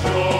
Oh.